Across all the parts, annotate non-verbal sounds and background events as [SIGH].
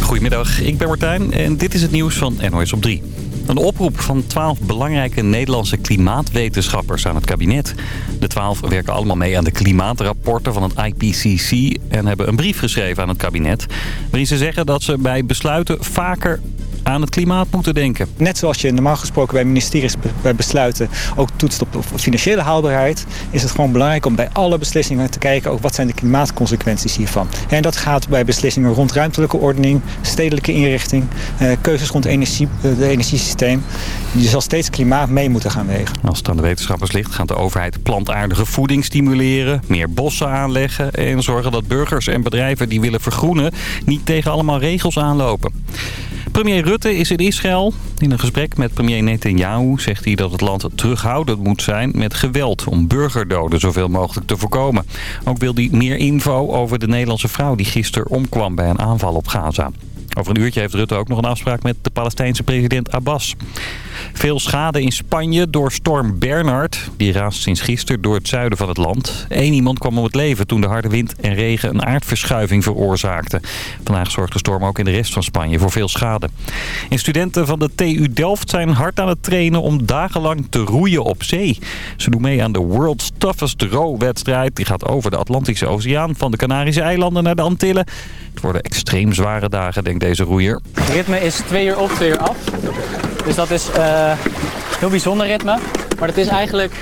Goedemiddag, ik ben Martijn en dit is het nieuws van NOS op 3. Een oproep van 12 belangrijke Nederlandse klimaatwetenschappers aan het kabinet. De 12 werken allemaal mee aan de klimaatrapporten van het IPCC... en hebben een brief geschreven aan het kabinet... waarin ze zeggen dat ze bij besluiten vaker aan het klimaat moeten denken. Net zoals je normaal gesproken bij ministeries bij besluiten ook toetst op financiële haalbaarheid, is het gewoon belangrijk om bij alle beslissingen te kijken ook wat zijn de klimaatconsequenties hiervan. En dat gaat bij beslissingen rond ruimtelijke ordening, stedelijke inrichting, eh, keuzes rond energie, het eh, energiesysteem. Je zal steeds klimaat mee moeten gaan wegen. Als het aan de wetenschappers ligt, gaat de overheid plantaardige voeding stimuleren, meer bossen aanleggen en zorgen dat burgers en bedrijven die willen vergroenen niet tegen allemaal regels aanlopen. Premier Rutte is in Israël. In een gesprek met premier Netanyahu zegt hij dat het land terughoudend moet zijn met geweld... om burgerdoden zoveel mogelijk te voorkomen. Ook wil hij meer info over de Nederlandse vrouw die gisteren omkwam bij een aanval op Gaza. Over een uurtje heeft Rutte ook nog een afspraak met de Palestijnse president Abbas. Veel schade in Spanje door storm Bernard. Die raast sinds gisteren door het zuiden van het land. Eén iemand kwam om het leven toen de harde wind en regen een aardverschuiving veroorzaakten. Vandaag zorgt de storm ook in de rest van Spanje voor veel schade. En studenten van de TU Delft zijn hard aan het trainen om dagenlang te roeien op zee. Ze doen mee aan de World's Toughest Row-wedstrijd. Die gaat over de Atlantische Oceaan van de Canarische eilanden naar de Antillen. Het worden extreem zware dagen, denkt deze roeier. Het ritme is twee uur op, twee uur af. Dus dat is uh, heel bijzonder ritme. Maar het is eigenlijk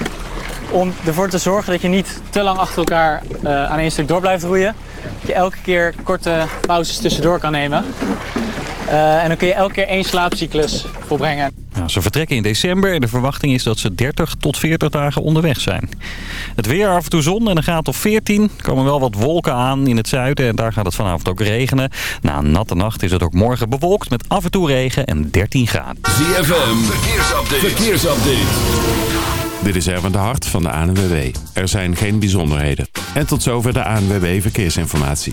om ervoor te zorgen dat je niet te lang achter elkaar uh, aan één stuk door blijft roeien. Dat je elke keer korte pauzes tussendoor kan nemen. Uh, en dan kun je elke keer één slaapcyclus volbrengen. Nou, ze vertrekken in december en de verwachting is dat ze 30 tot 40 dagen onderweg zijn. Het weer af en toe zon en een graad of 14. Er komen wel wat wolken aan in het zuiden en daar gaat het vanavond ook regenen. Na een natte nacht is het ook morgen bewolkt met af en toe regen en 13 graden. ZFM, verkeersupdate. verkeersupdate. Dit is Erwin de Hart van de ANWB. Er zijn geen bijzonderheden. En tot zover de ANWB Verkeersinformatie.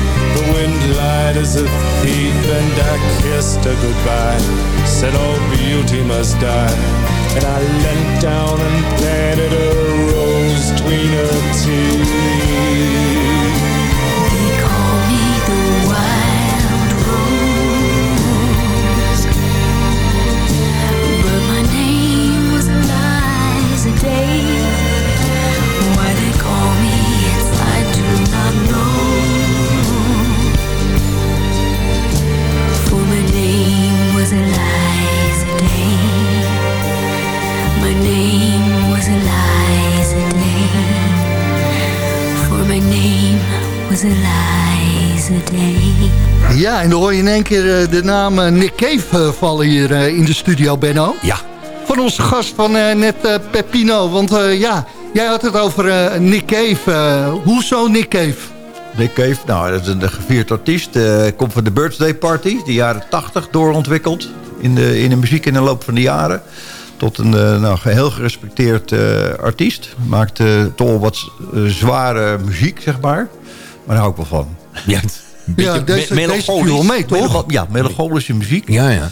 the wind lied as a thief, and I kissed her goodbye. Said all beauty must die. And I leant down and planted a rose between her teeth. Ja, en dan hoor je in één keer eh, de naam eh, Nick Cave eh, vallen hier in de studio, Benno. Ja. Van onze gast van eh, net eh, Peppino. Want eh, ja, jij had het over eh, Nick Cave. Hoezo Nick Cave? Nick Cave, nou, dat is een gevierd artiest. eh, komt van de Birthday Party, de jaren 80 doorontwikkeld. In de, in de muziek in de loop van de jaren. Tot een eh, nou, heel gerespecteerd eh, artiest. Maakt eh, toch wel wat zware muziek, zeg maar. Maar daar hou ik wel van. Ja, Ja, deze, deze viel wel mee, toch? Ja, melancholische muziek. Ja, ja.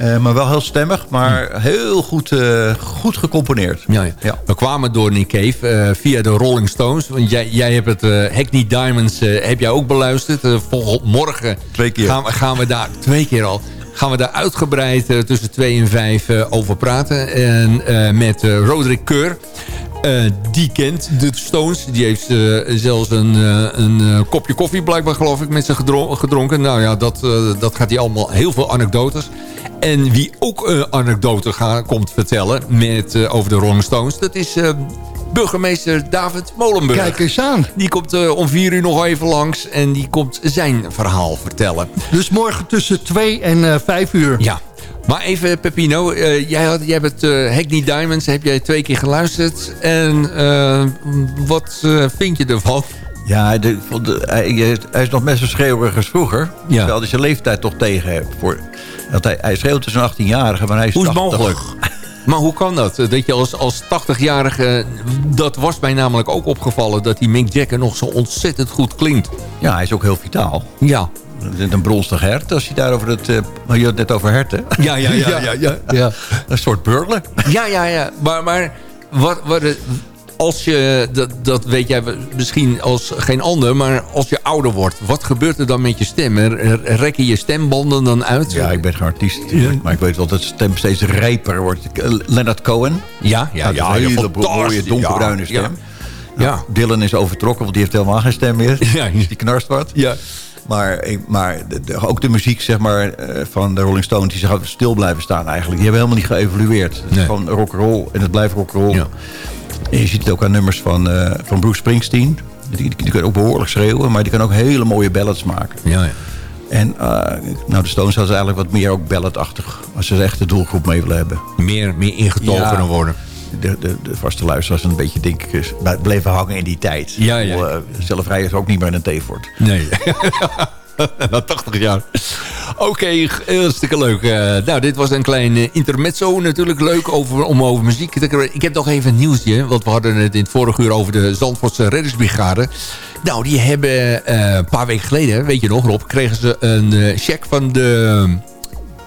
Eh, maar wel heel stemmig, maar heel goed, eh, goed gecomponeerd. Ja, ja. Ja. We kwamen door Nick Cave eh, via de Rolling Stones. Want jij, jij hebt het Hackney Diamonds heb jij ook beluisterd. Volgend morgen Twee keer. Gaan, we, gaan we daar, twee keer al, gaan we daar uitgebreid tussen twee en vijf over praten. En met Roderick Keur. Eh, die kent de Stones. Die heeft eh, zelfs een, eh, een kopje koffie blijkbaar geloof ik met ze gedron- gedronken. Nou ja, dat, dat gaat hij allemaal heel veel anekdotes. En wie ook eh anekdote gaan, komt vertellen met, over de Rolling Stones... dat is burgemeester David Molenburg. Kijk eens aan. Die komt om vier uur nog even langs en die komt zijn verhaal vertellen. Dus morgen tussen 2 en eh 5 uur. Ja. Maar even, Pepino, eh, jij, had, jij hebt uh, Hackney Diamonds, heb jij twee keer geluisterd. En eh, wat eh, vind je ervan? Ja, de, de- hij, hij is nog best schreeuwerig als vroeger. Ja. Terwijl hij zijn leeftijd toch tegen. Voor, dat hij, hij schreeuwt als een 18-jarige, maar hij is Hoe is het 80. mogelijk? [LAUGHS] Maar hoe kan dat? Dat je als, als 80-jarige... Dat was mij namelijk ook opgevallen... dat die Mick Jagger nog zo ontzettend goed klinkt. Ja, hij is ook heel vitaal. Ja. Een bronstig hert, als je daar over het... eh, maar je had het net over herten. Ja, ja, ja. [LAUGHS] ja, ja. Ja. Een soort burglar. Ja, ja, ja. Maar, maar wat, wat, als je, dat, dat weet jij misschien als geen ander, maar als je ouder wordt, wat gebeurt er dan met je stem? Rekken je stembanden dan uit? Ja, ik ben geen artiest. Maar ik weet wel dat de stem steeds rijper wordt. Eh, Leonard Cohen. Ja, ja, ja. een hele mooie donkerbruine stem. Ja. Nou, Dylan is overtrokken, want die heeft helemaal geen stem meer. [LAUGHS] Ja. Die knarst wat. Ja. Maar, maar de- de- ook de muziek zeg maar, eh, van de Rolling Stones... die zich stil blijven staan eigenlijk. Die hebben helemaal niet geëvolueerd. Het is gewoon rock'n'roll en het blijft rock'n'roll. Ja. En je ziet het ook aan nummers van, eh, van Bruce Springsteen. Die, die, die kan ook behoorlijk schreeuwen... maar die kan ook hele mooie ballads maken. Ja, ja. En eh, nou, de Stones hadden eigenlijk wat meer ook balladachtig... als ze echt de doelgroep mee willen hebben. Meer, meer ingetogen Ja. worden. De, de, de vaste luisteraars een beetje, denk ik, is- bleven hangen in die tijd. Ja, ja. Eh, rijden ze ook niet meer in een theefort. Nee. [LAUGHS] Na 80 jaar. Oké, hartstikke leuk. Eh, nou, dit was een klein eh, intermezzo. Natuurlijk leuk over, om over muziek te krijgen. Ik heb nog even een nieuwsje. Want we hadden het in het vorige uur over de Zandvoortse reddingsbrigade. Nou, die hebben eh, een paar weken geleden, weet je nog Rob... kregen ze een eh, cheque van de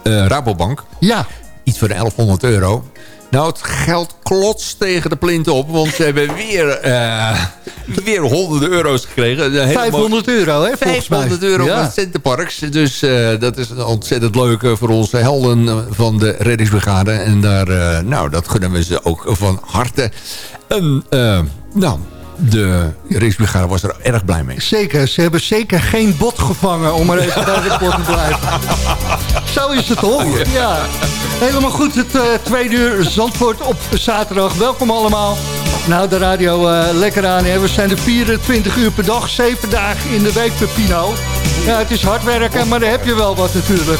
eh, Rabobank. Ja, Iets voor 1100 euro. Nou, het geld klotst tegen de plint op. Want ze hebben weer, eh, weer honderden euro's gekregen. Een hele mooie- 500 euro, hè, volgens mij. 500 euro Ja. van het Centerparks. Dus eh, dat is ontzettend leuk eh, voor onze helden van de reddingsbrigade. En daar, nou, dat gunnen we ze ook van harte. En, nou, de reddingsbrigade was er erg blij mee. Zeker, ze hebben zeker geen bot gevangen om er even bij de rapport te blijven. Zo is het toch? Ja. Helemaal goed, het eh, tweede uur Zandvoort op zaterdag. Welkom allemaal. Nou, de radio eh, lekker aan. Hè. We zijn er 24 uur per dag, 7 dagen in de week per Pino. Ja, het is hard werken, maar daar heb je wel wat natuurlijk.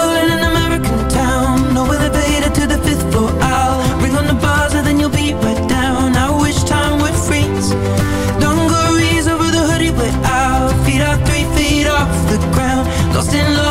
Lost in love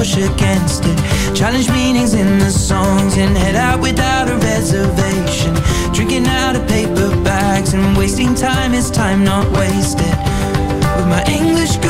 push against it. Challenge meanings in the songs And head out without a reservation. Drinking out of paper bags And wasting time is time not wasted. With my English girl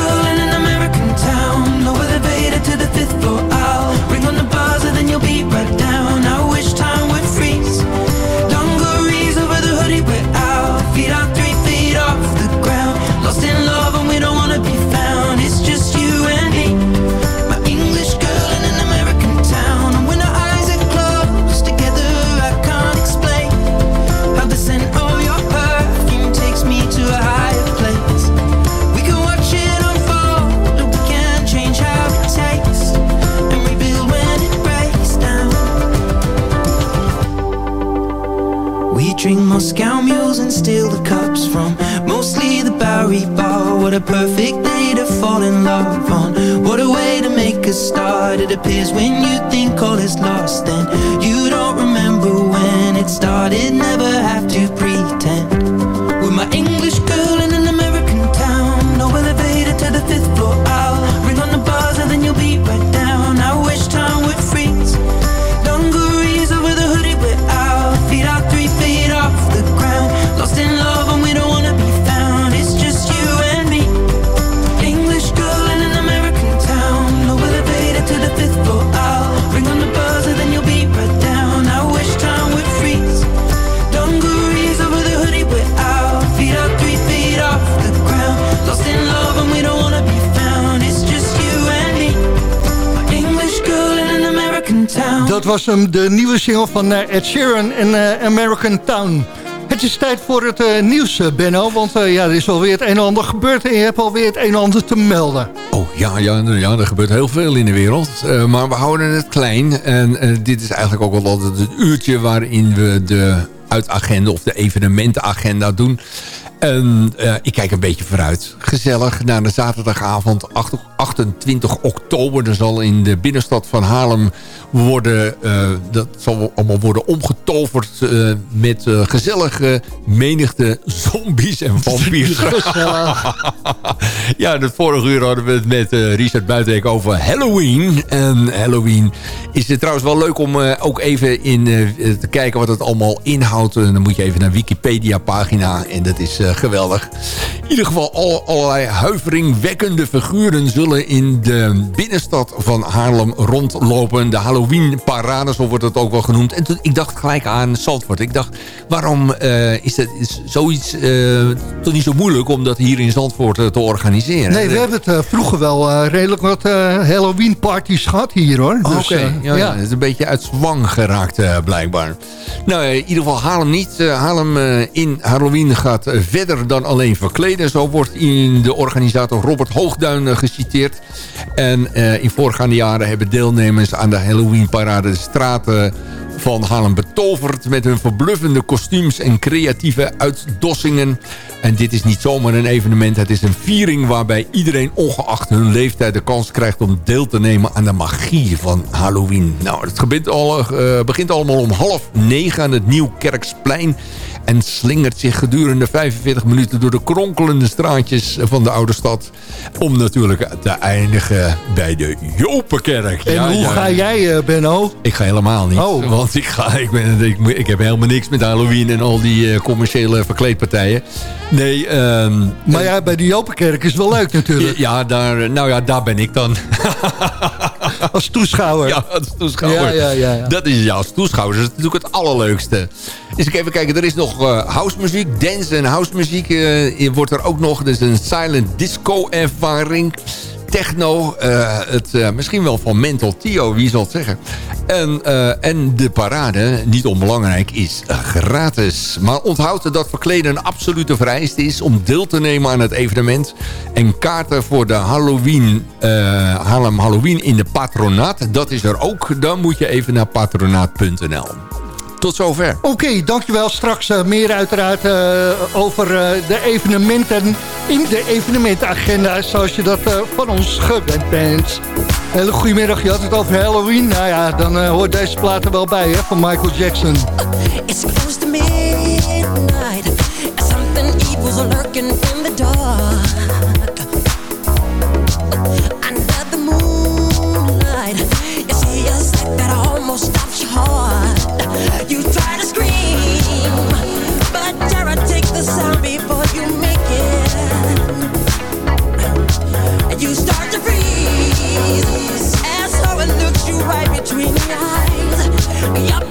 drink Moscow mules and steal the cups from mostly the Bowery Bar. What a perfect day to fall in love on. What a way to make a start. It appears when you think all is lost, then you don't remember when it started. Never have to pretend. Dat was hem, de nieuwe single van eh, Ed Sheeran en eh, American Town. Het is tijd voor het eh, nieuws, Benno. Want ja, er is alweer het een en ander gebeurd en je hebt alweer het een en ander te melden. Oh ja, ja, ja, er gebeurt heel veel in de wereld. Maar we houden het klein. En dit is eigenlijk ook wel altijd het uurtje waarin we de uitagenda of de evenementenagenda doen. En eh, ik kijk een beetje vooruit. Gezellig naar de zaterdagavond 8 28 oktober. Er zal in de binnenstad van Haarlem worden, eh, dat zal allemaal worden omgetoverd eh, met gezellige menigte zombies en vampiers. [LAUGHS] ja, het vorige uur hadden we het met Richard Buitenhek over Halloween. En Halloween is het trouwens wel leuk om ook even in te kijken wat het allemaal inhoudt. En dan moet je even naar Wikipedia pagina en dat is geweldig. In ieder geval al, allerlei huiveringwekkende figuren zullen in de binnenstad van Haarlem rondlopen. De Halloween parade, zo wordt het ook wel genoemd. En toen, ik dacht gelijk aan Zandvoort. Ik dacht, waarom eh, is, dat, is zoiets eh, toch niet zo moeilijk om dat hier in Zandvoort eh, te organiseren? Nee, we hebben het eh, vroeger wel eh, redelijk wat eh, Halloween parties gehad hier hoor. Oh, Dus, Oké, eh, ja, ja. het is een beetje uit zwang geraakt eh, blijkbaar. Nou, eh, in ieder geval Haarlem niet. Eh, Haarlem eh, in Halloween gaat eh, dan alleen verkleden. Zo wordt in de organisator Robert Hoogduin eh, geciteerd. En eh, in voorgaande jaren hebben deelnemers aan de Halloween parade de straten van Haarlem betoverd... met hun verbluffende kostuums en creatieve uitdossingen. En dit is niet zomaar een evenement. Het is een viering waarbij iedereen ongeacht hun leeftijd... de kans krijgt om deel te nemen aan de magie van Halloween. Nou, het begint, al, eh, begint allemaal om half negen aan het Nieuwkerksplein en slingert zich gedurende 45 minuten door de kronkelende straatjes van de oude stad. Om natuurlijk te eindigen bij de Jopenkerk. En hoe ga jij, uh, Benno? Ik ga helemaal niet. Oh. Want ik, ga, ik, ben, ik, ik heb helemaal niks met Halloween en al die uh, commerciële verkleedpartijen. Nee, um, Maar ja, bij de Jopenkerk is wel leuk natuurlijk. Ja, daar, nou ja, daar ben ik dan. [LAUGHS] [LAUGHS] als toeschouwer. Ja, als toeschouwer. Ja, ja, ja. Dat is ja, als toeschouwer dat is natuurlijk het allerleukste. Ik even kijken, er is nog uh, housemuziek, dance en housemuziek uh, wordt er ook nog. Dus een silent disco ervaring. Techno, uh, het, misschien wel van Mental Tio, wie zal het zeggen. En, en de parade, niet onbelangrijk, is gratis. Maar onthoud dat verkleden een absolute vereiste is... om deel te nemen aan het evenement. En kaarten voor de Halloween, Harlem Halloween in de patronaat... dat is er ook. Dan moet je even naar patronaat.nl. Tot zover. Oké, okay, dankjewel. Straks uh, meer uiteraard uh, over uh, de evenementen in de evenementenagenda... zoals je dat van ons gewend bent. Hele goedemiddag, je had het over Halloween. Nou ja, dan hoort deze plaat er wel bij, hè, van Michael Jackson. It's close to midnight Something evil's lurking in the dark Under the moonlight You see a sight that almost stops your heart eyes. And so I looked you right between the eyes. Yep.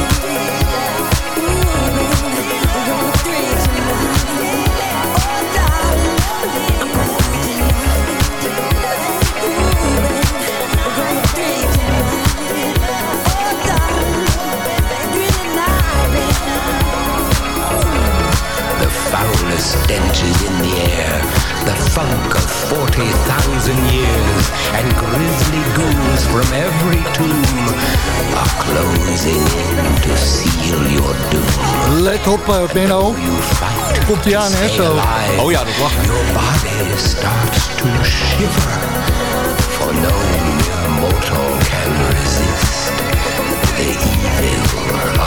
Stenches in the air, the funk of 40,000 years, and grisly ghouls from every tomb are closing in to seal your doom. Let op, eh, Benno. Komt hij aan, hè, zo. Oh ja, dat lachen. Your body starts to shiver, for no mere mortal can resist the evil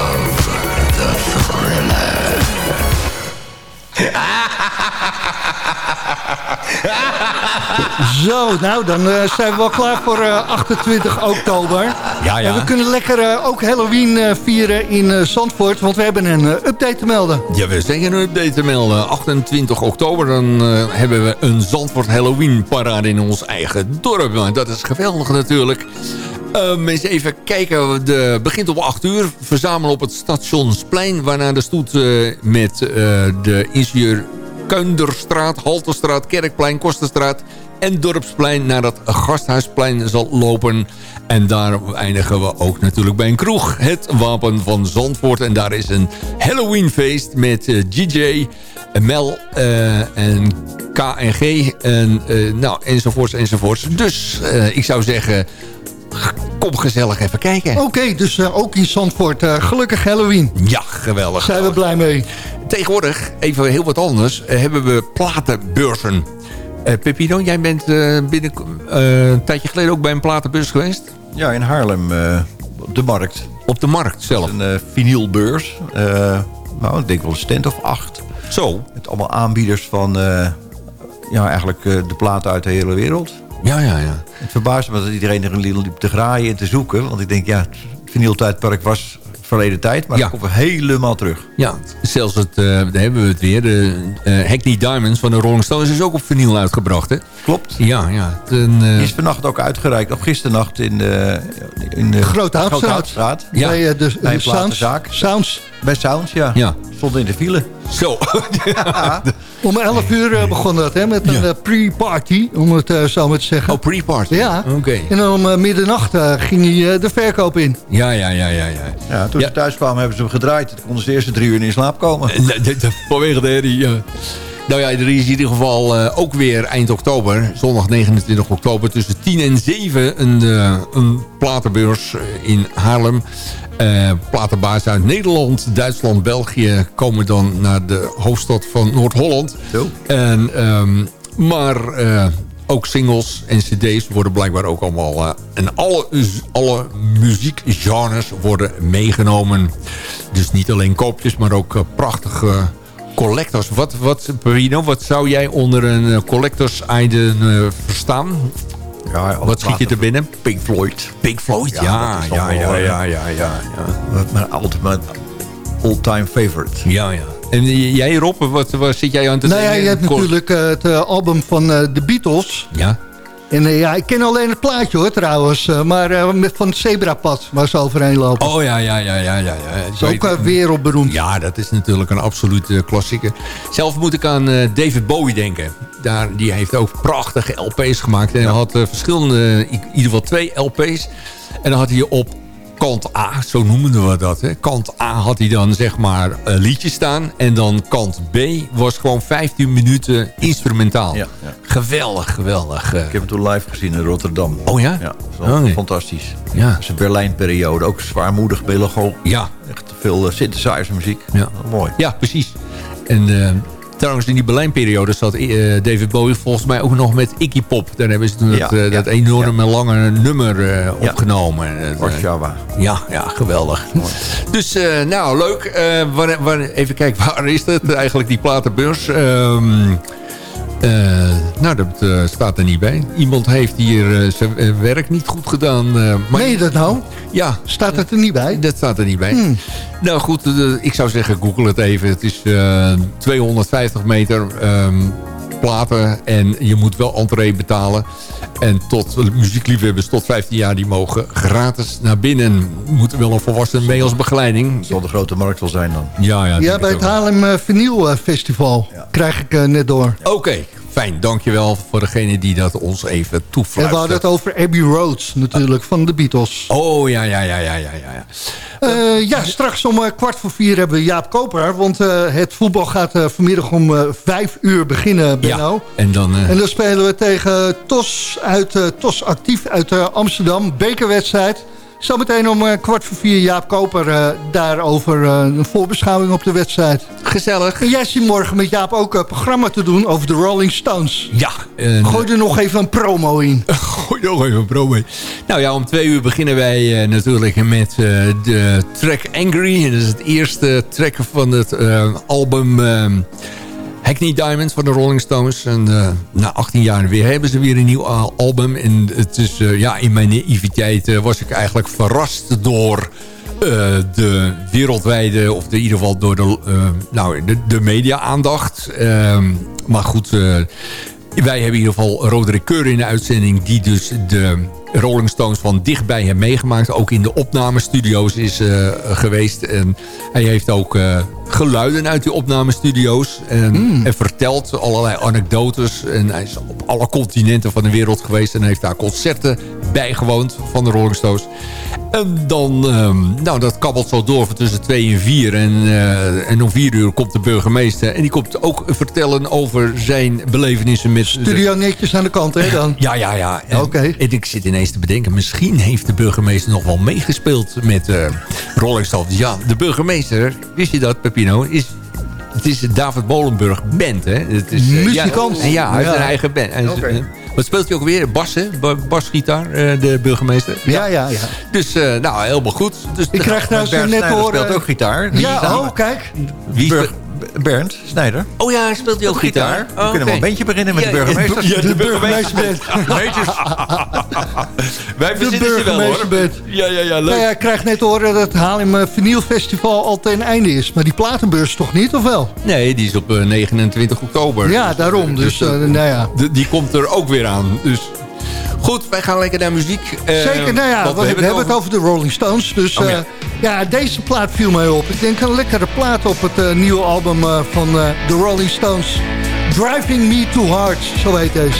[LAUGHS] Zo, nou, dan eh, zijn we wel klaar voor eh, 28 oktober. Ja, ja. En we kunnen lekker eh, ook Halloween eh, vieren in eh, Zandvoort, want we hebben een eh, update te melden. Ja, we zijn een update te melden. 28 oktober dan eh, hebben we een Zandvoort Halloween parade in ons eigen dorp. Nou, dat is geweldig natuurlijk. Um, eens even kijken. De begint om 8 uur. Verzamelen op het Stationsplein. Waarna de stoet eh, met eh, de ingenieur Kuinderstraat, Halterstraat, Kerkplein, Kosterstraat en Dorpsplein naar het Gasthuisplein zal lopen. En daar eindigen we ook natuurlijk bij een kroeg. Het Wapen van Zandvoort. En daar is een Halloweenfeest met eh, GJ, Mel eh, en KNG. En, eh, nou, enzovoorts, enzovoorts. Dus ik zou zeggen, kom gezellig even kijken. Oké, dus eh, ook in Zandvoort. eh, gelukkig Halloween. Ja, geweldig. Zijn we blij mee. Tegenwoordig, even heel wat anders, eh, hebben we platenbeurzen. Eh Pepino, jij bent eh, binnen eh, een tijdje geleden ook bij een platenbeurs geweest? Ja, in Haarlem, eh, op de markt. Op de markt zelf? Een uh, vinylbeurs. Eh, nou, ik denk wel een stand of acht. Zo? Met allemaal aanbieders van eh, ja, eigenlijk eh, de platen uit de hele wereld. Ja, ja, ja. Het verbaast me dat iedereen er een liep te graaien en te zoeken. Want ik denk, ja, het vinyltijdperk was verleden tijd. Maar Ja. komt helemaal terug. Ja, zelfs het, eh, daar hebben we het weer. De eh Hackney Diamonds van de Rolling Stones is ook op vinyl uitgebracht, hè? Klopt. Ja, ja. Een, eh, Die is vannacht ook uitgereikt. Of gisternacht in de, in de Grote Houtstraat. Ja. Bij eh, de, Bij Sounds. platenzaak. Sounds. Bij Sounds, ja. Ja. Stond in de file. Zo. [LAUGHS] Om 11 uur eh, begon dat, hè, met een eh, pre-party, om het eh, zo maar te zeggen. Oh, pre-party. Ja. Oké. En dan om eh, middernacht eh, ging hij eh, de verkoop in. Ja, ja, ja, ja, ja. Ja, toen Ja. ze thuis kwamen hebben ze hem gedraaid. Toen konden ze de eerste drie uur niet in slaap komen. Eh, Vanwege de herrie, ja. Nou ja, er is in ieder geval eh, ook weer eind oktober, zondag 29 oktober, tussen 10 en 7 een, eh, een platenbeurs eh, in Haarlem. Eh platenbaas uit Nederland, Duitsland, België komen dan naar de hoofdstad van Noord-Holland. Zo. En, ehm, maar ook singles en cd's worden blijkbaar ook allemaal... en alle, alle muziekgenres worden meegenomen. Dus niet alleen koopjes, maar ook prachtige collectors. Wat, wat, Perino, wat zou jij onder een eh, collectors item eh, verstaan? Ja, Wat schiet je te binnen? Pink Floyd. Pink Floyd, ja. Ja, Ja, ja, ja, ja. Mijn ultimate all-time favorite. Ja, ja. En jij Rob, wat, waar zit jij aan te Nou ja, denken? je hebt natuurlijk eh, het album van eh, de Beatles. Ja. En eh, ja, ik ken alleen het plaatje hoor trouwens. eh, maar eh, met van het zebrapad waar ze overheen lopen. Oh ja, ja, ja, ja, ja. ja. dat is ook wereldberoemd. Ja, dat is natuurlijk een absolute klassieker. Zelf moet ik aan David Bowie denken. Daar, die heeft ook prachtige LP's gemaakt. En hij had verschillende, in ieder geval twee LP's. En dan had hij op kant A, zo noemden we dat. Hè. Kant A had hij dan zeg maar een liedje staan. En dan kant B was gewoon 15 minuten instrumentaal. Ja, ja. Geweldig, geweldig. eh. Ik heb hem toen live gezien in Rotterdam. Oh ja? Ja, Oh, nee. fantastisch. Ja. Dat is een Berlijnperiode. Ook zwaarmoedig, Bellegol. Ja. Echt veel uh, synthesizer muziek. Ja. Mooi. Ja, precies. En eh, Trouwens, in die Berlijnperiode zat eh, David Bowie volgens mij ook nog met Iggy Pop. Daar hebben ze toen Ja, dat, eh, ja, dat enorme lange nummer eh, opgenomen. Warschava. ja, ja, geweldig. Dus, nou, leuk. Waar, waar, even kijken, [LAUGHS] waar is het eigenlijk, die platenbeurs? Ehm, eh, nou, dat eh, staat er niet bij. Iemand heeft hier eh, zijn eh, werk niet goed gedaan. eh, maar Meen je dat nou? Ja. Staat het er niet bij? Dat staat er niet bij. Hmm. Nou goed, eh, ik zou zeggen, google het even. Het is eh, 250 meter ehm, platen en je moet wel entree betalen. En tot muziekliefhebbers tot 15 jaar, die mogen gratis naar binnen. Moeten wel een volwassen mee als begeleiding. Zal de grote markt wel zijn dan. Ja, ja, Ja, bij het. Haarlem eh, Vinyl eh, Festival krijg ik eh, net door. Oké, fijn. Dankjewel voor degene die dat ons even En toefluistert. we hadden het over Abbey Road natuurlijk, van de Beatles. Oh, ja, ja, ja, ja, ja, ja. Eh, ja, straks om eh, kwart voor vier hebben we Jaap Koper. Want eh, het voetbal gaat eh, vanmiddag om eh, vijf uur beginnen, Benno. En dan... eh, En dan spelen we tegen TOS, uit, eh, TOS Actief uit eh, Amsterdam. Bekerwedstrijd. Zometeen om eh, kwart voor vier Jaap Koper eh, daarover eh, een voorbeschouwing op de wedstrijd. Gezellig. En jij zit morgen met Jaap ook een programma te doen over de Rolling Stones. Ja. en- Gooi er nog even een promo in. [LAUGHS] Gooi nog even een pro mee. Nou ja, om twee uur beginnen wij natuurlijk met de track Angry. Dat is het eerste track van het album eh, Hackney Diamonds van de Rolling Stones. En eh, na 18 jaar weer hebben ze weer een nieuw al- album. En het is, eh, ja, in mijn naïviteit eh, was ik eigenlijk verrast door... de wereldwijde, of in ieder geval door de, nou, de, de media-aandacht. Ehm, maar goed, wij hebben in ieder geval Roderick Keur in de uitzending... die dus de Rolling Stones van dichtbij heeft meegemaakt. Ook in de opnamestudio's is eh, geweest. En hij heeft ook eh, geluiden uit die opnamestudio's. En, en vertelt allerlei anekdotes. En hij is op alle continenten van de wereld geweest. En heeft daar concerten bijgewoond van de Rolling Stones. En dan, ehm, nou dat kabbelt zo door van tussen twee en vier. En, eh, en om vier uur komt de burgemeester. En die komt ook vertellen over zijn belevenissen met... Studio netjes aan de kant, hè dan? [LAUGHS] Ja, ja, ja. En, en ik zit ineens te bedenken, misschien heeft de burgemeester nog wel meegespeeld met eh Rolling Stones. Ja, de burgemeester, wist je dat, Pepino, is... Het is David Molenburg Band, hè? Het is, eh, Muzikant. Ja, ja, hij heeft een eigen band. Oké. eh, wat speelt hij ook weer? Bas, hè? Ba- Basgitaar, eh, de burgemeester. Ja, ja, ja. Dus, eh, nou, helemaal goed. Dus, Ik krijg trouwens net te horen... speelt ook gitaar. Ja, oh, kijk. Wie Bernd Snijder. Oh ja, speelt hij ook gitaar? We kunnen wel een bandje beginnen met Ja, de burgemeester. ja, de burgemeester. [LAUGHS] Wij De verzinnen ze wel, burgemeester hoor. Ja, ja, ja, leuk. Nou ja, ik krijg net te horen dat het Haarlem eh, Vinyl Festival al ten einde is. Maar die platenbeurs toch niet, of wel? Nee, die is op eh, 29 oktober. Ja, daarom. Dus, eh, eh, nou ja. die komt er ook weer aan. Dus goed, wij gaan lekker naar muziek. Zeker, nou ja, we, we hebben het over de Rolling Stones. Dus Oh, eh, ja. ja. deze plaat viel mij op. Ik denk een lekkere plaat op het eh, nieuwe album eh, van de Rolling Stones. Driving Me Too Hard, zo heet deze.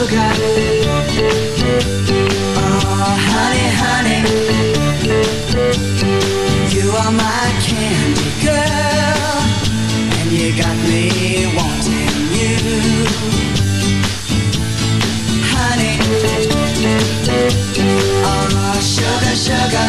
sugar. Oh, honey, honey, you are my candy girl, and you got me wanting you. Honey, oh, sugar, sugar.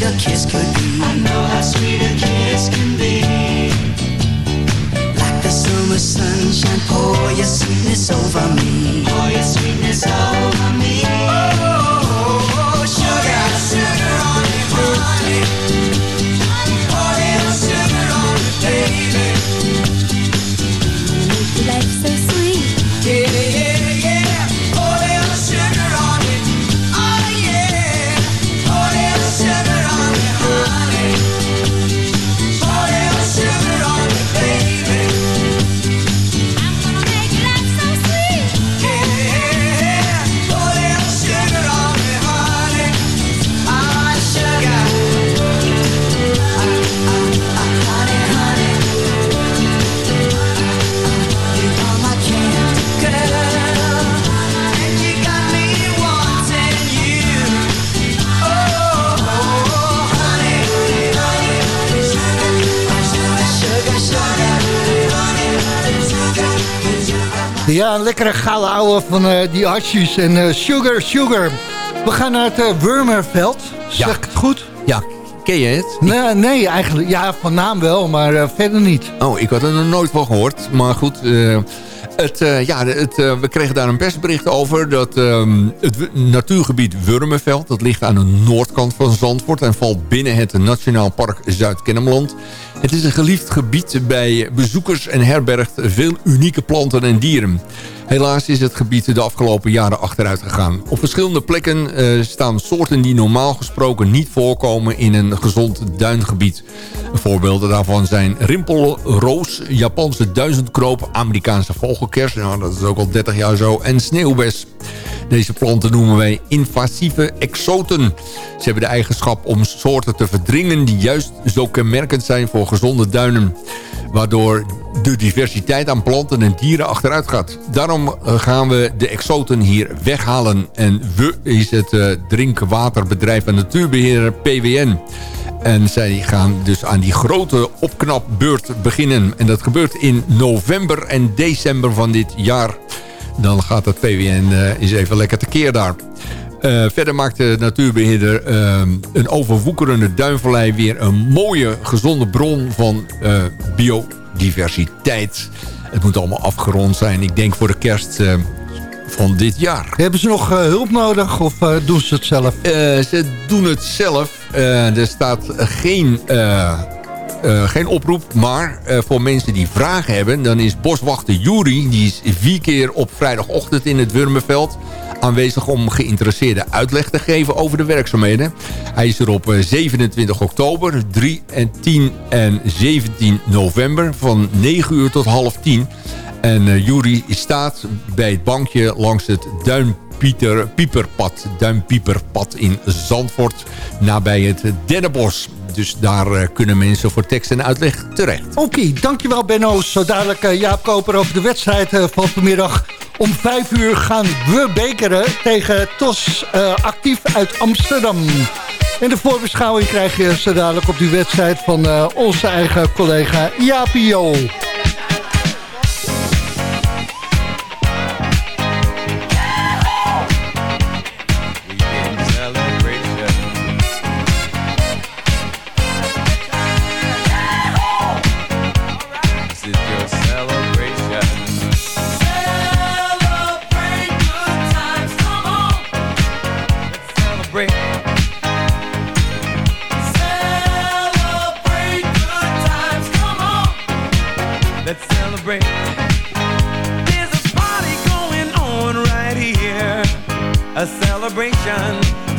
Sweet a kiss could be. I know how sweet a kiss can be. Like the summer sunshine, pour your sweetness over me. Pour your sweetness over me. Ja, een lekkere gouden ouwe van eh, die Asjes en eh, Sugar Sugar. We gaan naar het uh, Wurmerveld. Zeg ik het goed? Ja, ken je het? Nee, nee, eigenlijk. Ja, van naam wel, maar verder niet. Oh, ik had er nog nooit van gehoord. Maar goed, eh, ja, het, eh, we kregen daar een persbericht over. Dat ehm, het natuurgebied Wurmenveld, dat ligt aan de noordkant van Zandvoort... en valt binnen het Nationaal Park Zuid-Kennemerland. Het is een geliefd gebied bij bezoekers en herbergt veel unieke planten en dieren. Helaas is het gebied de afgelopen jaren achteruit gegaan. Op verschillende plekken eh, staan soorten die normaal gesproken niet voorkomen in een gezond duingebied. Voorbeelden daarvan zijn rimpelroos, Japanse duizendkroop, Amerikaanse vogelkers, nou, dat is ook al 30 jaar zo, en sneeuwbes. Deze planten noemen wij invasieve exoten. Ze hebben de eigenschap om soorten te verdringen die juist zo kenmerkend zijn voor gezonde duinen. Waardoor de diversiteit aan planten en dieren achteruit gaat. Daarom eh, gaan we de exoten hier weghalen. En we is het eh, drinkwaterbedrijf en natuurbeheerder PWN. En zij gaan dus aan die grote opknapbeurt beginnen. En dat gebeurt in november en december van dit jaar. Dan gaat het PWN eh, eens even lekker tekeer daar. Eh, verder maakt de natuurbeheerder eh, een overwoekerende duinvallei... weer een mooie, gezonde bron van eh, biodiversiteit. Het moet allemaal afgerond zijn. Ik denk voor de kerst eh, van dit jaar. Hebben ze nog hulp nodig of doen ze het zelf? Ze doen het zelf. Er staat geen, geen oproep. Maar voor mensen die vragen hebben... dan is boswachter Jury... die is vier keer op vrijdagochtend in het Wurmenveld aanwezig om geïnteresseerden uitleg te geven over de werkzaamheden. Hij is er op eh, 27 oktober, 3 en 10 en 17 november van 9 uur tot half 10. En uh, Jury staat bij het bankje langs het Duinpieter, Pieperpad, Duinpieperpad in Zandvoort, nabij het Dennenbos. Dus daar uh, kunnen mensen voor tekst en uitleg terecht. Oké, dankjewel Benno. Zo dadelijk uh, Jaap Koper over de wedstrijd uh, van vanmiddag. Om vijf uur gaan we bekeren tegen TOS actief uit Amsterdam. En de voorbeschouwing krijg je zo dadelijk op die wedstrijd van onze eigen collega Jaapio.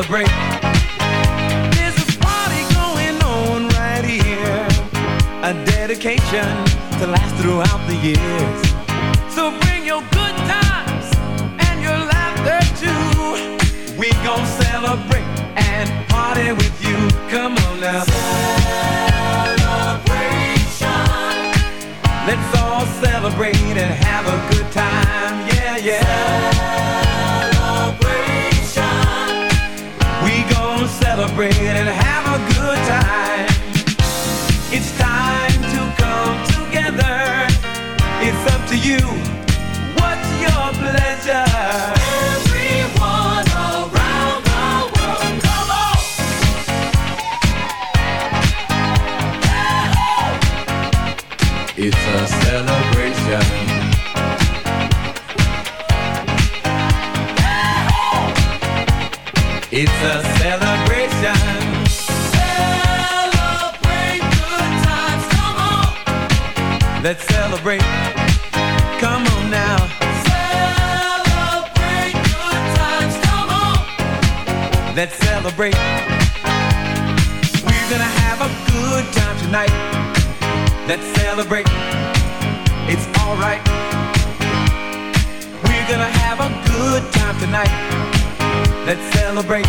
celebrate. There's a party going on right here. A dedication to last throughout the years. So bring your good times and your laughter too. We gon' celebrate and party with you. Come on now. Celebration. Let's all celebrate and have a good time. Yeah, yeah. Celebrate and have a good time. It's time to come together. It's up to you. What's your pleasure? Everyone around the world, come on! It's a celebration. It's a celebration. Celebrate good times, come on. Let's celebrate. Come on now. Celebrate good times, come on. Let's celebrate. We're gonna have a good time tonight. Let's celebrate. It's alright. We're gonna have a good time tonight. Let's celebrate.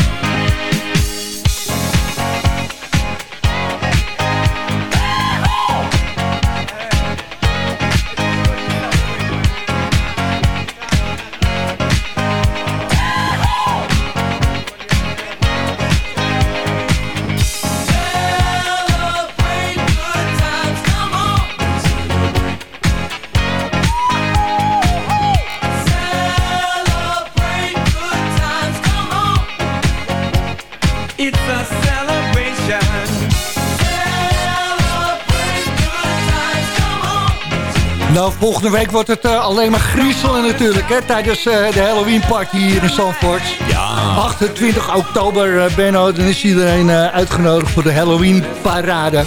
Nou, volgende week wordt het eh, alleen maar griezelen natuurlijk, hè, tijdens eh, de Halloween party hier in Zandvoort. Ja. 28 oktober, eh, Benno, dan is iedereen eh, uitgenodigd voor de Halloween parade.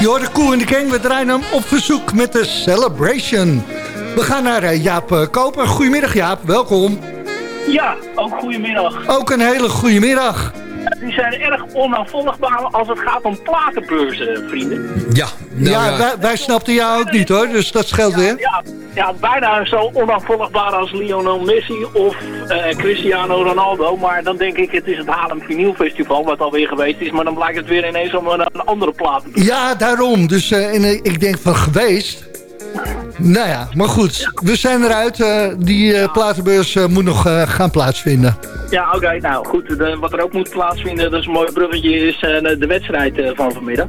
Je hoort de Koe in de King, we draaien hem op verzoek met de Celebration. We gaan naar Jaap Koper. Goedemiddag Jaap, welkom. Ja, ook goedemiddag. Ook een hele goede middag. Die zijn erg onafvolgbaar als het gaat om platenbeurzen, vrienden. Ja, nou ja, ja. Wij, wij snapten jou ook niet hoor, dus dat scheelt weer. Ja, ja, bijna zo onafvolgbaar als Lionel Messi of eh, Cristiano Ronaldo. Maar dan denk ik, het is het Haarlem Vinyl Festival, wat alweer geweest is. Maar dan blijkt het weer ineens om een, een andere plaat. Ja, daarom. Dus eh, en, eh, ik denk van geweest. Nou ja, maar goed. We zijn eruit. eh, die eh, platenbeurs eh, moet nog eh, gaan plaatsvinden. Ja, oké, nou goed. De, wat er ook moet plaatsvinden, dat is een mooi bruggetje, is eh, de, wedstrijd eh, van vanmiddag.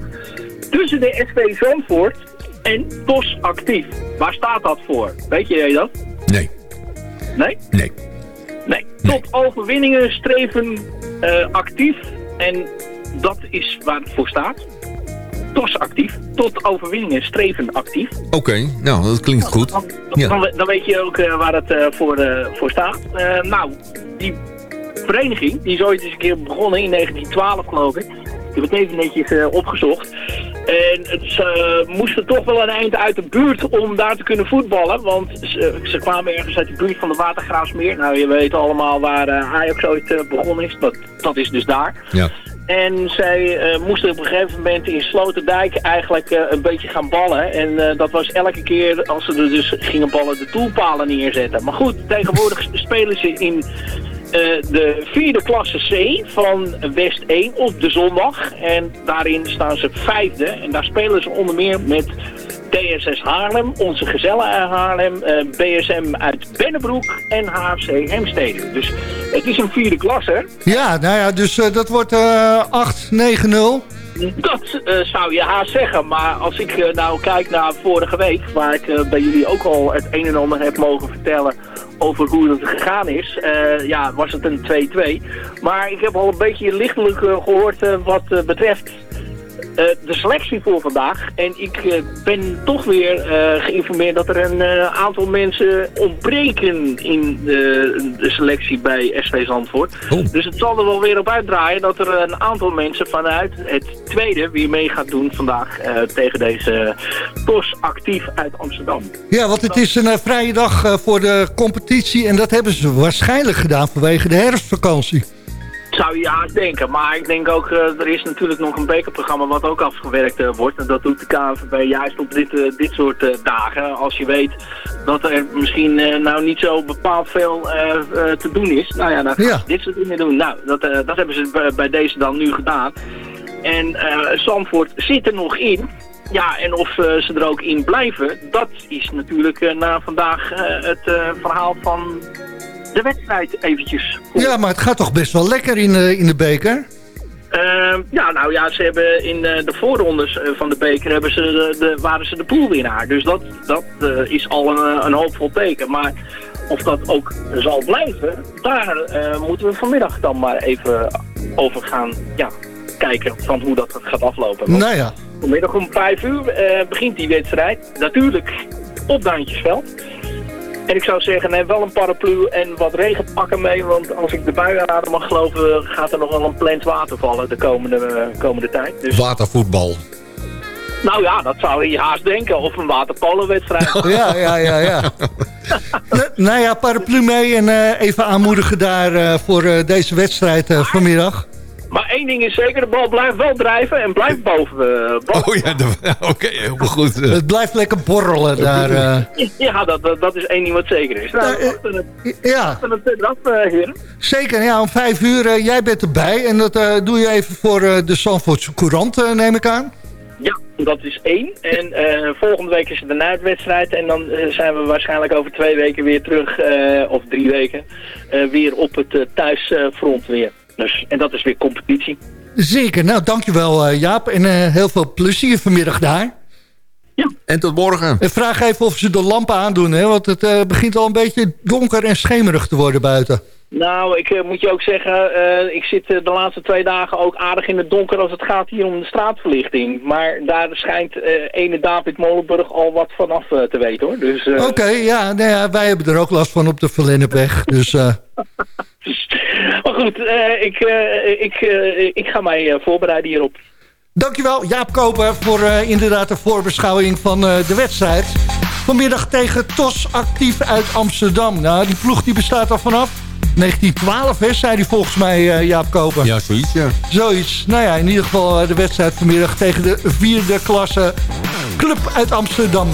Tussen de SV Zandvoort en TOS Actief. Waar staat dat voor? Weet jij dat? Nee. Nee? Nee. Nee. Tot overwinningen streven eh, actief. En dat is waar het voor staat. TOS actief. Tot overwinningen streven actief. Oké, nou, dat klinkt goed. Dan, dan, dan weet je ook eh, waar het eh, voor, eh, voor staat. Nou, die vereniging, die is ooit eens een keer begonnen in 1912 geloof ik. Ik heb het even netjes opgezocht. En ze moesten toch wel een eind uit de buurt om daar te kunnen voetballen. Want ze, ze kwamen ergens uit de buurt van de Watergraafsmeer. Nou, je weet allemaal waar Ajax ooit begonnen is. Dat, dat is dus daar. Ja. En zij uh, moesten op een gegeven moment in Sloterdijk eigenlijk uh, een beetje gaan ballen. En uh, dat was elke keer als ze er dus gingen ballen de doelpalen neerzetten. Maar goed, tegenwoordig spelen ze in de vierde klasse C van West 1 op de zondag. En daarin staan ze vijfde. En daar spelen ze onder meer met DSS Haarlem, onze gezellen uit Haarlem, uh, BSM uit Bennebroek en HFC Hemstede. Dus het is een vierde klasse. Ja, nou ja, dus uh, dat wordt uh, 8-9-0. Dat uh, zou je haast zeggen, maar als ik nou kijk naar vorige week, waar ik bij jullie ook al het een en ander heb mogen vertellen over hoe het gegaan is, ja, was het een 2-2. Maar ik heb al een beetje lichtelijk gehoord wat betreft de selectie voor vandaag. En ik uh, ben toch weer uh, geïnformeerd dat er een aantal mensen ontbreken in de, de selectie bij SV Zandvoort. Oh. Dus het zal er wel weer op uitdraaien dat er een aantal mensen vanuit het tweede weer mee gaat doen vandaag tegen deze TOS actief uit Amsterdam. Ja, want het is een vrije dag voor de competitie en dat hebben ze waarschijnlijk gedaan vanwege de herfstvakantie zou je haast denken. Maar ik denk ook, uh, er is natuurlijk nog een bekerprogramma wat ook afgewerkt uh, wordt. En dat doet de KNVB juist op dit, uh, dit soort dagen. Als je weet dat er misschien nou niet zo bepaald veel te doen is. Nou ja, dan ja. dit soort dingen doen. Nou, dat, dat hebben ze bij deze dan nu gedaan. En Zandvoort zit er nog in. Ja, en of ze er ook in blijven, dat is natuurlijk na vandaag het verhaal van de wedstrijd eventjes. Ja, maar het gaat toch best wel lekker in, uh, in de beker? Uh, ja, nou ja, ze hebben in uh, de voorrondes uh, van de beker hebben ze de, de, waren ze de poolwinnaar. Dus dat, dat is al een, een hoopvol teken. Maar of dat ook zal blijven, daar moeten we vanmiddag dan maar even over gaan ja, kijken van hoe dat gaat aflopen. Want nou ja. Vanmiddag om vijf uur begint die wedstrijd. Natuurlijk op Duintjesveld. En ik zou zeggen, neem wel een paraplu en wat regenpakken mee. Want als ik de buienraden mag geloven, gaat er nog wel een plant water vallen de komende, komende tijd. Dus... Watervoetbal. Nou ja, dat zou je haast denken. Of een waterpolenwedstrijd. [LAUGHS] ja, ja, ja, ja. [LAUGHS] nou ja, paraplu mee en uh, even aanmoedigen daar uh, voor uh, deze wedstrijd vanmiddag. Één ding is zeker, de bal blijft wel drijven en blijft boven. Uh, boven. Oh ja, [LAUGHS] oké, okay, helemaal goed. Het blijft lekker borrelen daar. Uh. [LAUGHS] Ja, dat, dat is één ding wat zeker is. Nou, uh, het, ja. het. Zeker, ja, om vijf uur, jij bent erbij. En dat doe je even voor de Zandvoortse Courant, neem ik aan. Ja, dat is één. En uh, volgende week is het een uitwedstrijd. En dan uh, zijn we waarschijnlijk over twee weken weer terug, uh, of drie weken, weer op het thuisfront weer. Dus, en dat is weer competitie. Zeker. Nou, dankjewel uh, Jaap. En uh, heel veel plezier vanmiddag daar. Ja. En tot morgen. En vraag even of ze de lampen aandoen. Hè? Want het uh, begint al een beetje donker en schemerig te worden buiten. Nou, ik uh, moet je ook zeggen, uh, ik zit uh, de laatste twee dagen ook aardig in het donker als het gaat hier om de straatverlichting. Maar daar schijnt ene David Molenburg al wat vanaf te weten hoor. Dus, Oké, okay, ja, nou ja, wij hebben er ook last van op de Verlennepweg. Dus, [LAUGHS] maar goed, ik, ik, ik ga mij voorbereiden hierop. Dankjewel Jaap Koper voor inderdaad de voorbeschouwing van de wedstrijd. Vanmiddag tegen TOS actief uit Amsterdam. Nou, die ploeg die bestaat al vanaf 1912, hè, zei hij volgens mij, uh, Jaap Koper. Ja, zoiets, ja. Zoiets. Nou ja, in ieder geval uh, de wedstrijd vanmiddag tegen de vierde klasse Club uit Amsterdam.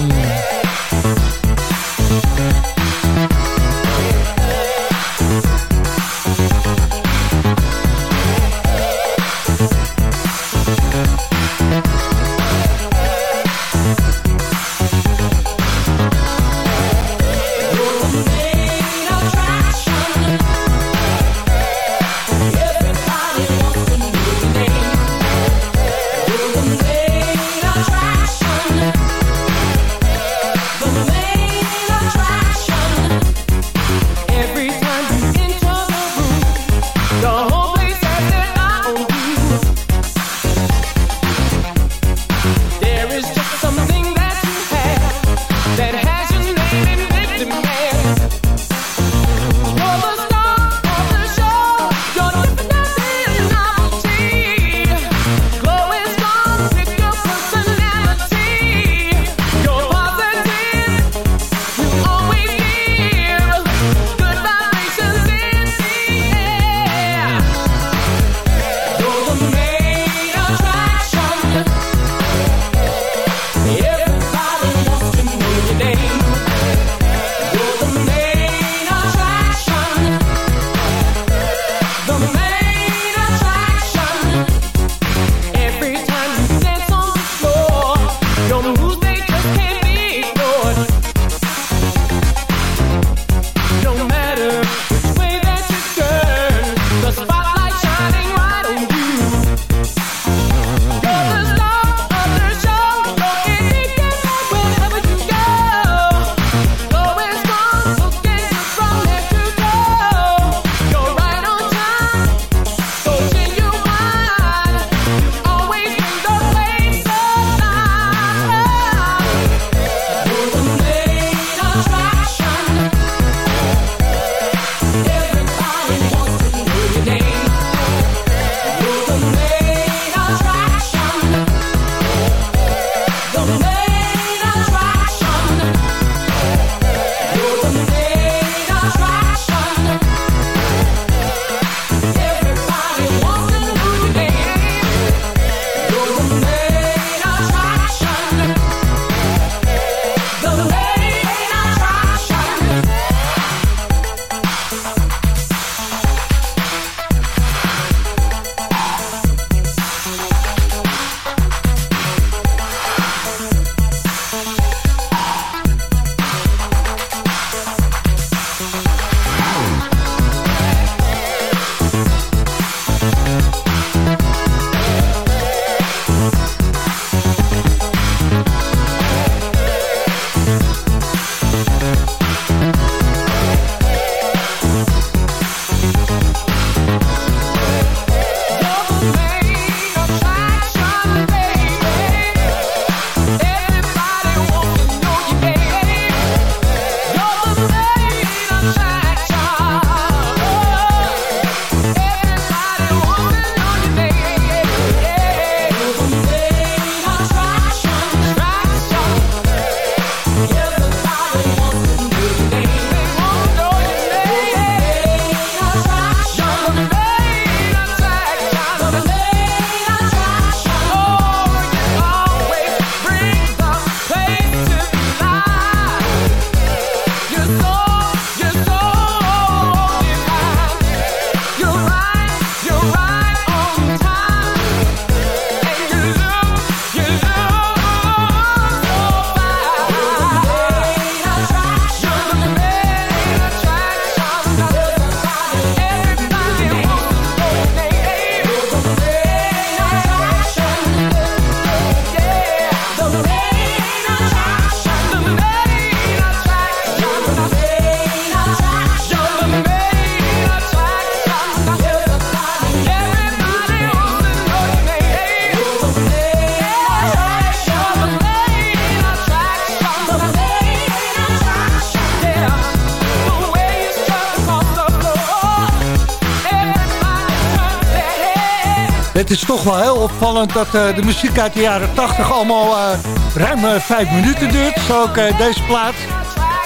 Het is toch wel heel opvallend dat eh, de muziek uit de jaren 80 allemaal eh, ruim eh, vijf minuten duurt. Zo ook eh, deze plaat.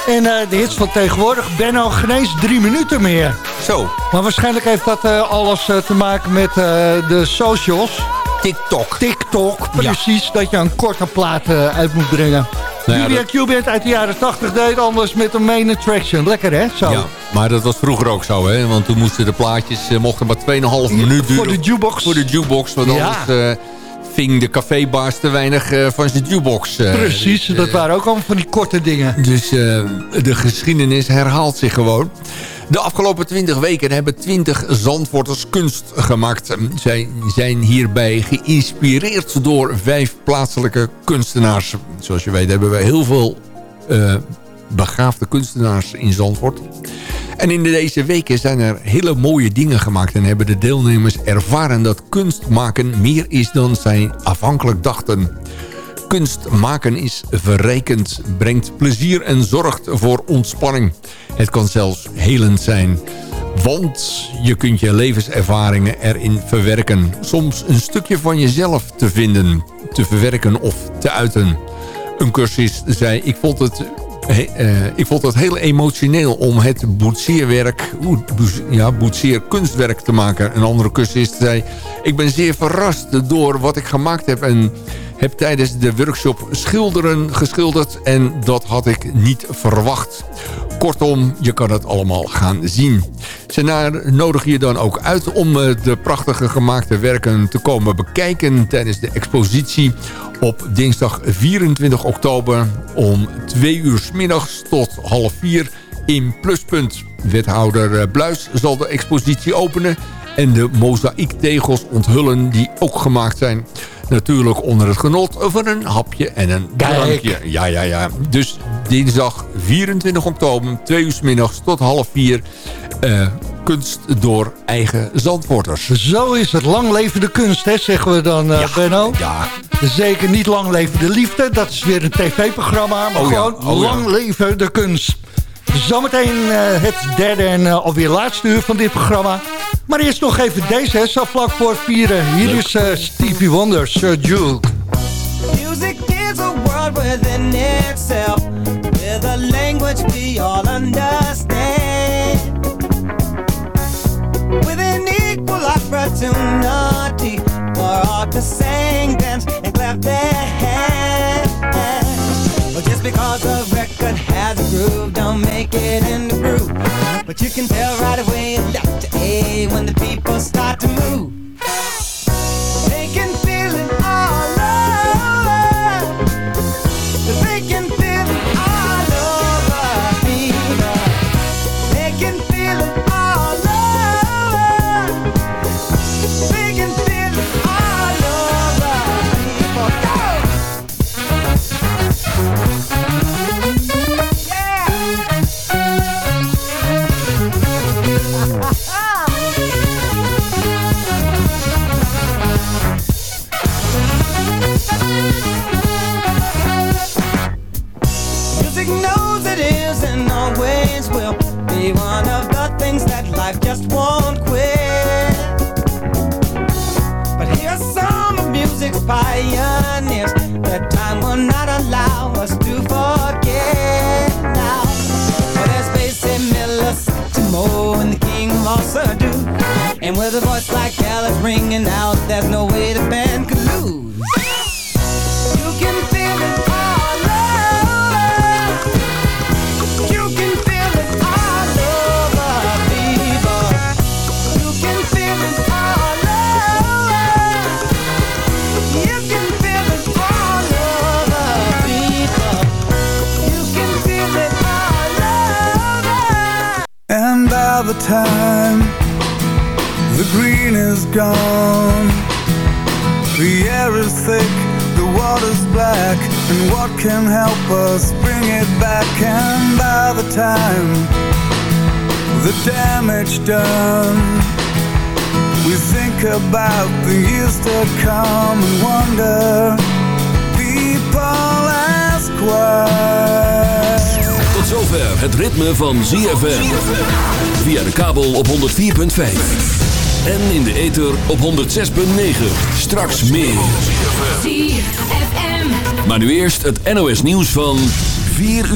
En eh, de hits van tegenwoordig, Benno, geen eens drie minuten meer. Zo. Maar waarschijnlijk heeft dat eh, alles eh, te maken met eh, de socials. TikTok. TikTok, precies. Dat je een korte plaat eh, uit moet brengen. Nou ja, Julia dat- Q-Band uit de jaren 80 deed anders met een main attraction. Lekker hè? Zo. Ja, maar dat was vroeger ook zo, hè? Want toen moesten de plaatjes eh, mochten maar 2,5 minuut duren. Voor de jukebox. Voor de jukebox, want Ja. anders eh, ving de cafébaars te weinig eh, van zijn jukebox. Precies, Dus, dat waren ook allemaal van die korte dingen. Dus de geschiedenis herhaalt zich gewoon. De afgelopen 20 weken hebben 20 Zandvoorters kunst gemaakt. Zij zijn hierbij geïnspireerd door vijf plaatselijke kunstenaars. Zoals je weet hebben we heel veel eh, begaafde kunstenaars in Zandvoort. En in deze weken zijn er hele mooie dingen gemaakt... en hebben de deelnemers ervaren dat kunst maken meer is dan zij afhankelijk dachten. Kunst maken is verrijkend, brengt plezier en zorgt voor ontspanning. Het kan zelfs helend zijn. Want je kunt je levenservaringen erin verwerken. Soms een stukje van jezelf te vinden, te verwerken of te uiten. Een cursist zei, ik vond het, he- eh, ik vond het heel emotioneel om het boetseerwerk, ja, boetseer kunstwerk te maken. Een andere cursist zei, ik ben zeer verrast door wat ik gemaakt heb en heb tijdens de workshop schilderen geschilderd en dat had ik niet verwacht. Kortom, je kan het allemaal gaan zien. Ze nodigen je dan ook uit om eh, de prachtige gemaakte werken te komen bekijken tijdens de expositie op dinsdag 24 oktober om 2 uur 's middags tot half 4 in Pluspunt. Wethouder eh, Bluis zal de expositie openen en de mozaïektegels onthullen die ook gemaakt zijn. Natuurlijk onder het genot van een hapje en een drankje. Ja, ja, ja. Dus dinsdag 24 oktober, 2 uur 's middags tot half 4. eh, kunst door eigen Zandvoorters. Zo is het. Lang leven de kunst, hè, zeggen we dan, eh Benno. Ja. Zeker niet lang leven de liefde. Dat is weer een tv-programma. Maar Oh ja, gewoon oh ja. lang leven de kunst. Zometeen eh, het derde en eh, alweer laatste uur van dit programma. Maar eerst nog even deze, hè, zo vlak voor vieren. Hier is eh, Stevie Wonder, Sir Jules. Music is a world within itself, with a language we all understand. With an equal opportunity for all to sing, dance, and clap their hands. Well, just because groove, don't make it in the groove. But you can tell right away, left to A, when the people start to move. Done, we think about the years to come and wonder. People ask why. Tot zover het ritme van ZFM. Via de kabel op 104.5. En in de ether op 106.9. Straks meer. ZFM. Maar nu eerst het NOS nieuws van 4 uur.